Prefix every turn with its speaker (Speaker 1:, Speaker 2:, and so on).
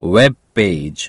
Speaker 1: web page.